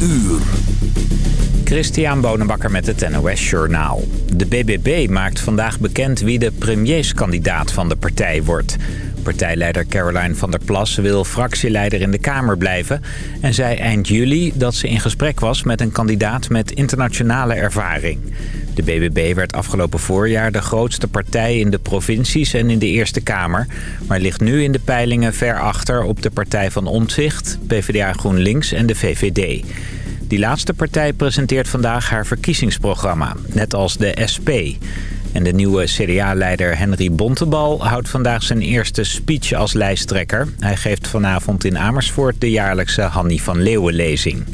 uur. Christian Bonenbakker met het NOS Journaal. De BBB maakt vandaag bekend wie de premierskandidaat van de partij wordt. Partijleider Caroline van der Plas wil fractieleider in de Kamer blijven... en zei eind juli dat ze in gesprek was met een kandidaat met internationale ervaring. De BBB werd afgelopen voorjaar de grootste partij in de provincies en in de Eerste Kamer... maar ligt nu in de peilingen ver achter op de Partij van Omtzigt, PvdA GroenLinks en de VVD... Die laatste partij presenteert vandaag haar verkiezingsprogramma, net als de SP. En de nieuwe CDA-leider Henry Bontebal houdt vandaag zijn eerste speech als lijsttrekker. Hij geeft vanavond in Amersfoort de jaarlijkse Hanny van Leeuwen-lezing.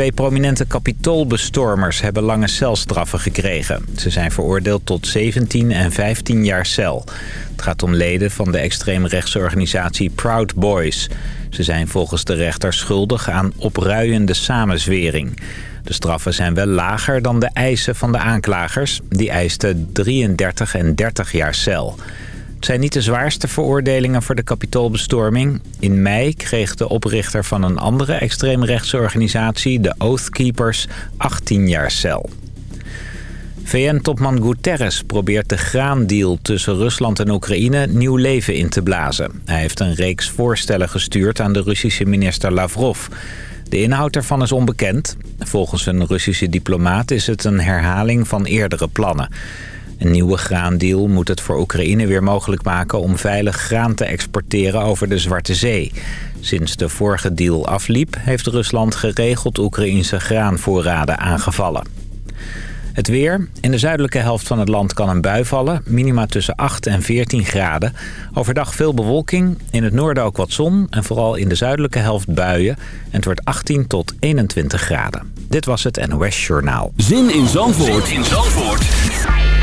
Twee prominente kapitoolbestormers hebben lange celstraffen gekregen. Ze zijn veroordeeld tot 17 en 15 jaar cel. Het gaat om leden van de extreemrechtse organisatie Proud Boys. Ze zijn volgens de rechter schuldig aan opruiende samenzwering. De straffen zijn wel lager dan de eisen van de aanklagers. Die eisten 33 en 30 jaar cel. Het zijn niet de zwaarste veroordelingen voor de kapitoolbestorming. In mei kreeg de oprichter van een andere extreemrechtse organisatie, de Oath Keepers, 18 jaar cel. VN-topman Guterres probeert de graandeal tussen Rusland en Oekraïne nieuw leven in te blazen. Hij heeft een reeks voorstellen gestuurd aan de Russische minister Lavrov. De inhoud ervan is onbekend. Volgens een Russische diplomaat is het een herhaling van eerdere plannen. Een nieuwe graandeal moet het voor Oekraïne weer mogelijk maken om veilig graan te exporteren over de Zwarte Zee. Sinds de vorige deal afliep heeft Rusland geregeld Oekraïnse graanvoorraden aangevallen. Het weer. In de zuidelijke helft van het land kan een bui vallen. Minima tussen 8 en 14 graden. Overdag veel bewolking. In het noorden ook wat zon. En vooral in de zuidelijke helft buien. En het wordt 18 tot 21 graden. Dit was het NOS Journaal. Zin in Zandvoort, zin in Zandvoort.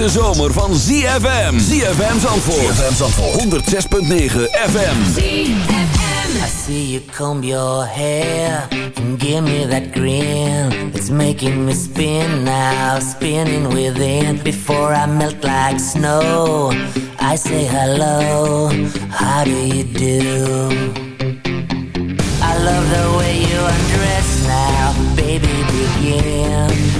Hete zomer van ZFM. ZFM Zandvoort. ZFM Zandvoort. 106.9 FM. ZFM. I see you comb your hair and give me that grin. It's making me spin now, spinning within. Before I melt like snow, I say hello. How do you do? I love the way you undress now, baby. Begin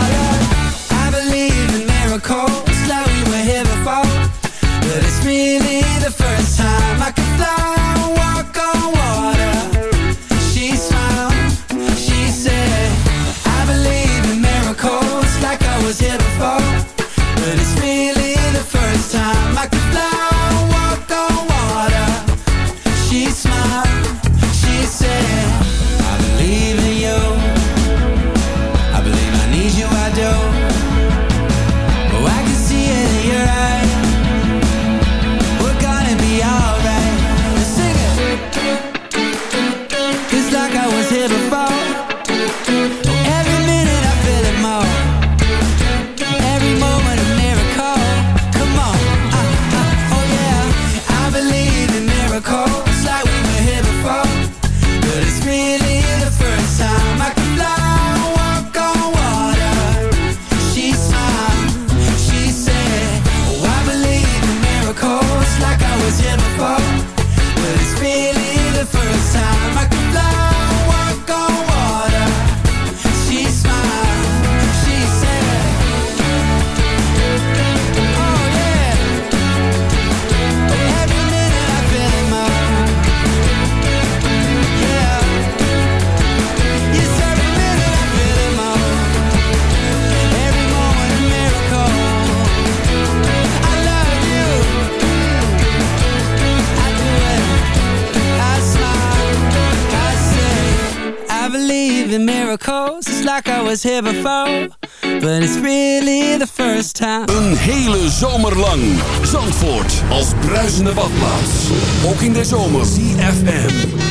Was here before, but it's really the first time. Een hele zomer lang. Zandvoort als bruisende badplaats. Ook in de zomer. CFM.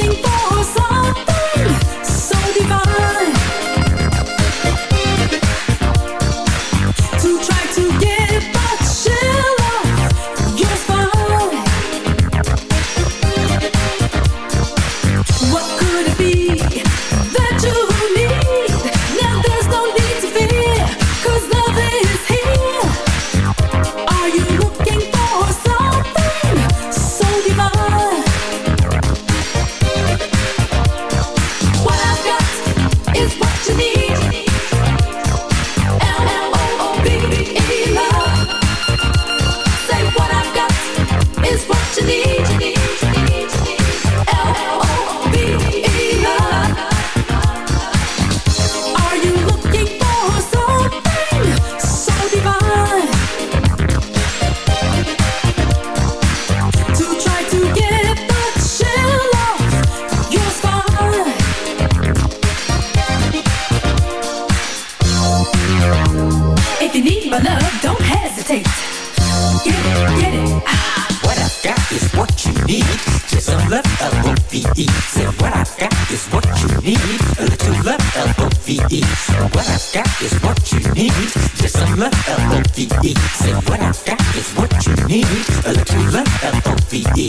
L-O-V-E. Say what I've got is what you need. A love, L-O-V-E.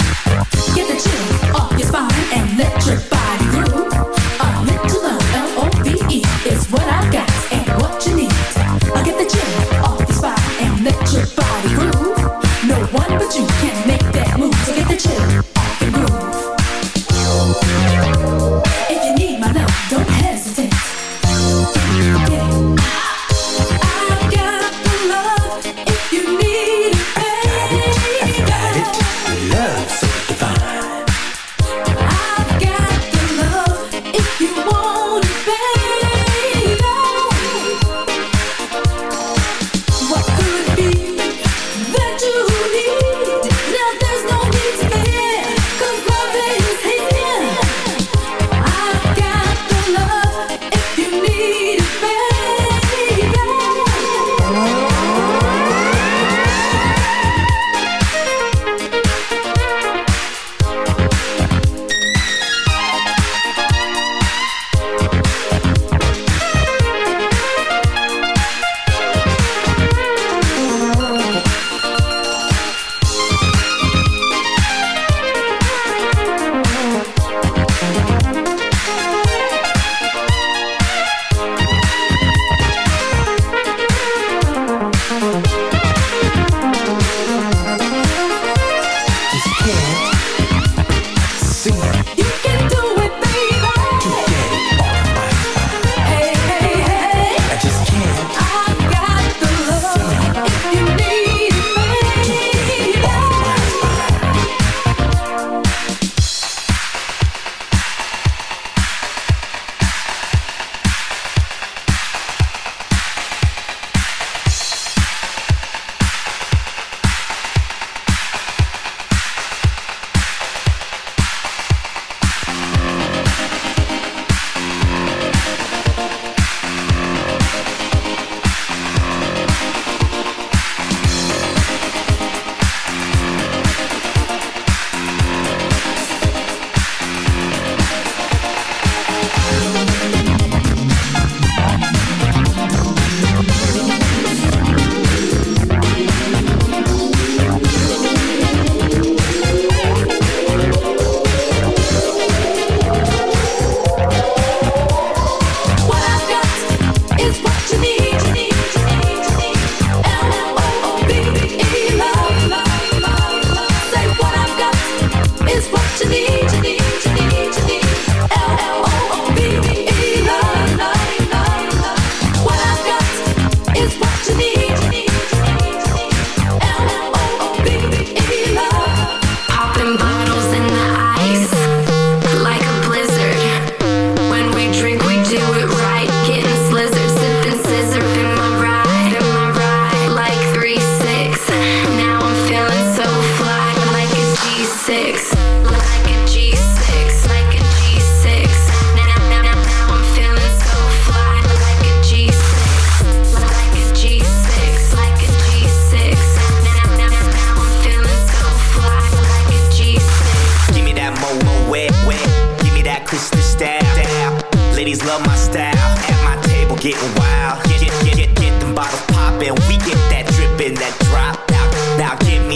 Get the chill off your spine and let your body groove. A little love, L-O-V-E, is what I've got and what you need. I get the chill off your spine and let your body groove. No one but you can make that move. So get the chill.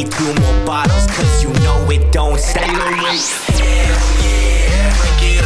two more bottles, cause you know it don't stop. Break it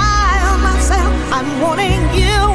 wanting you.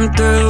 Through,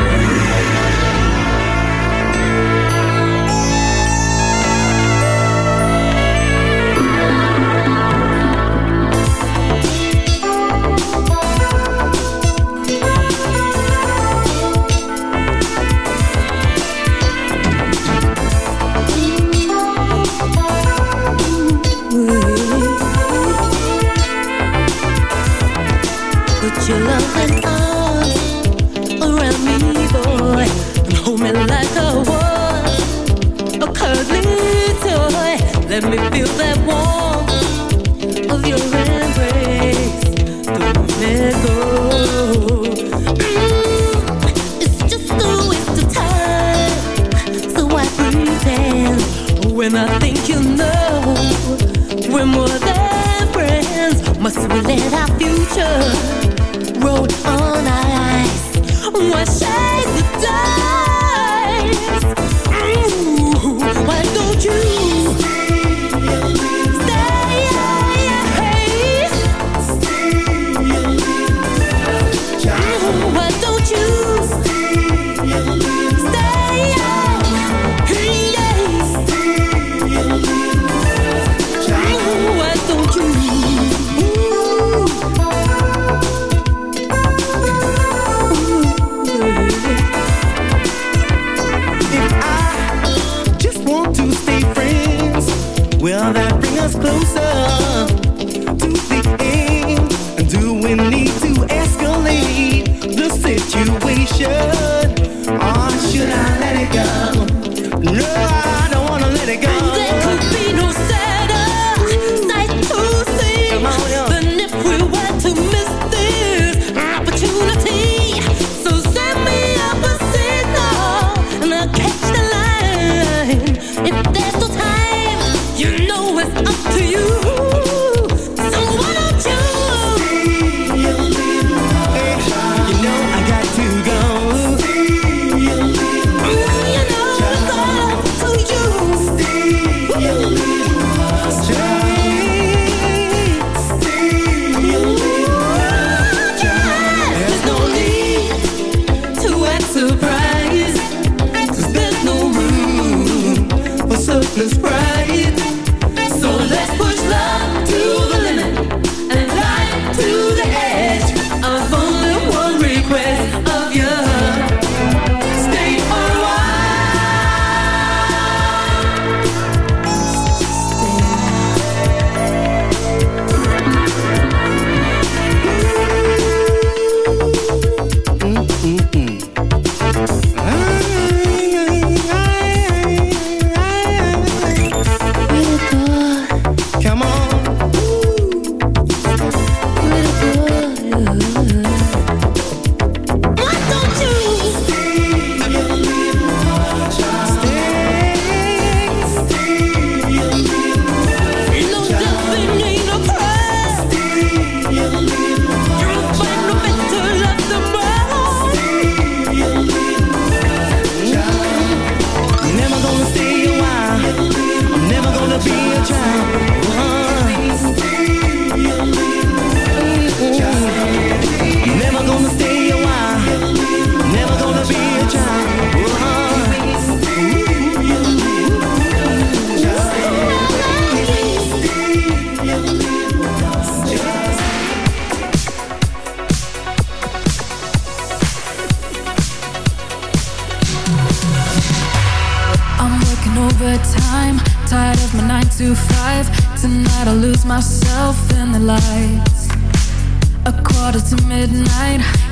Let me feel that warmth surplus pride.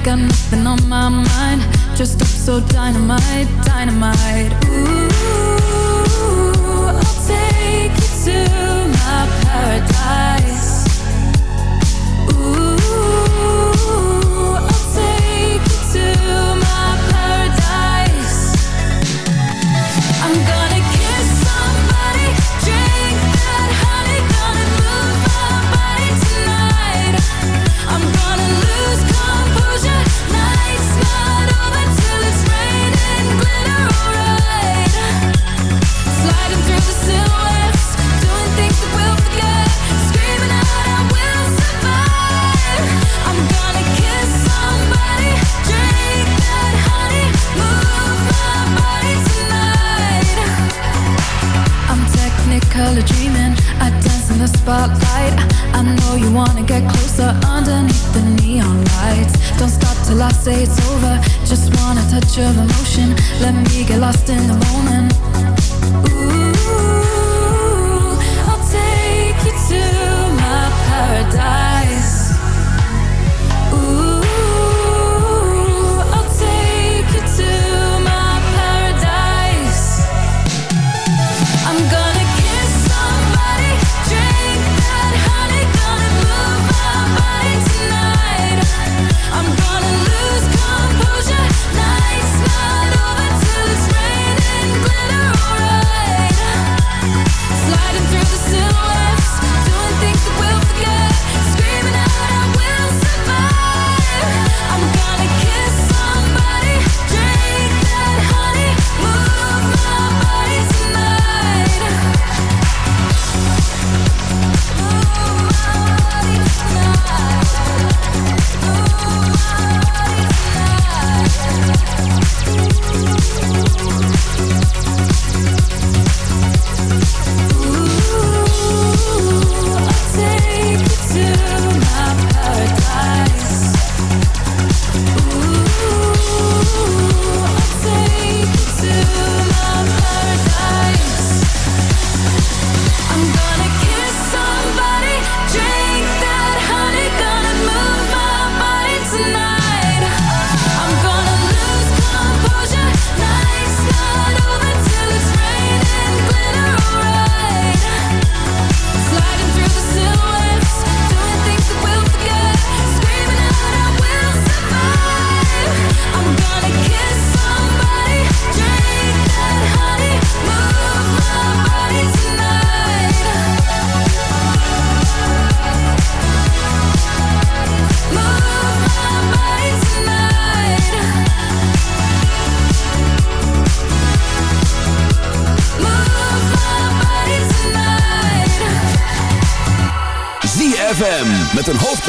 got nothing on my mind. Just up so dynamite, dynamite. Ooh.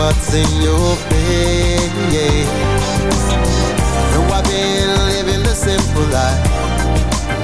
What's in your face.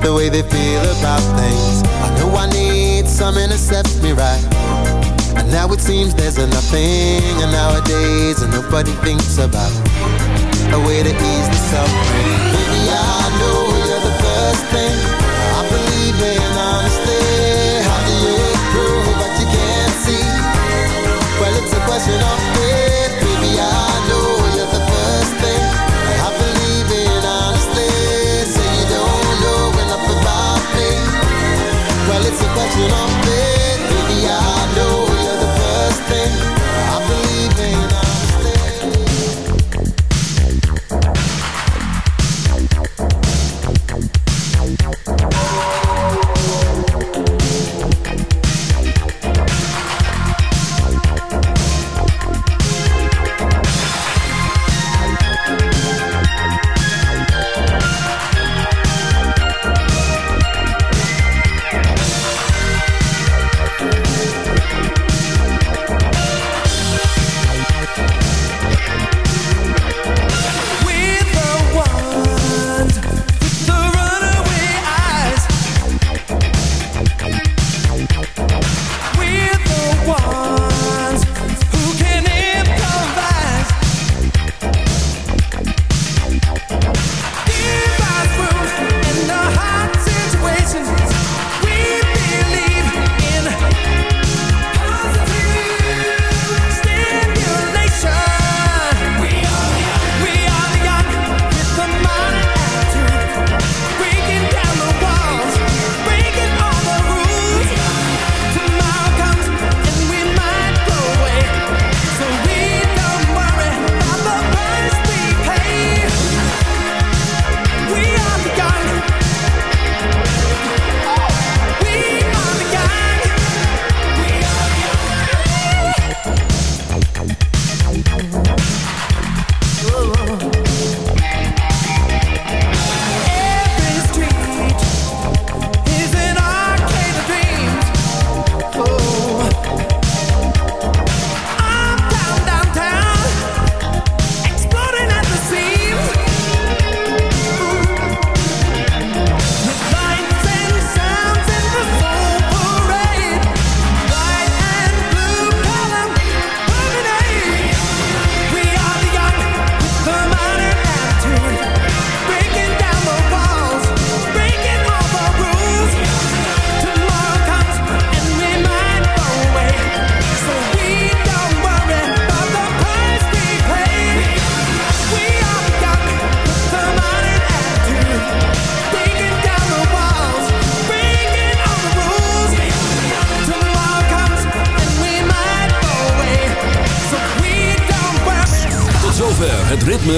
the way they feel about things. I know I need something to set me right. And now it seems there's nothing. And nowadays, nobody thinks about a way to ease the suffering. Maybe I know you're the first thing I believe in